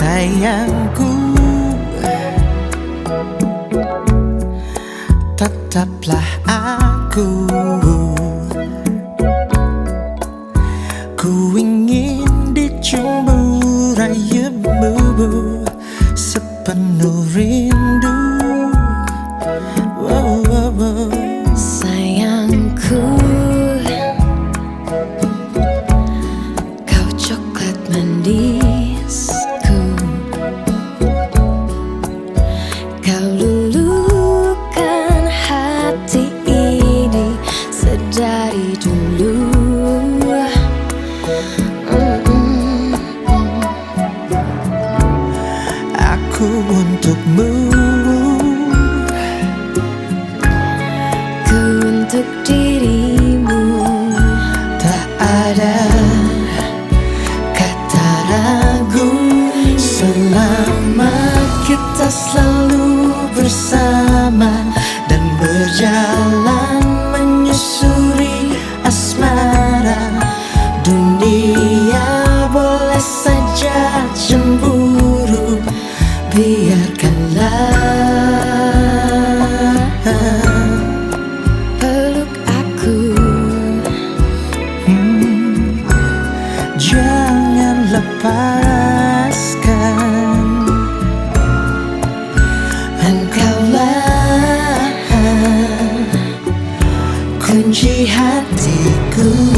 sayangku. Tetaplah aku. Ku ingin dicumbu rayumu Sepenuh rindu. selalu bersama dan berjalan menyusuri asmara. Dunia boleh saja cemburu biar You.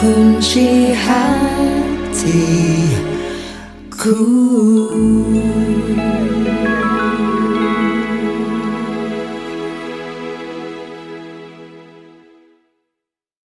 kunci hatiku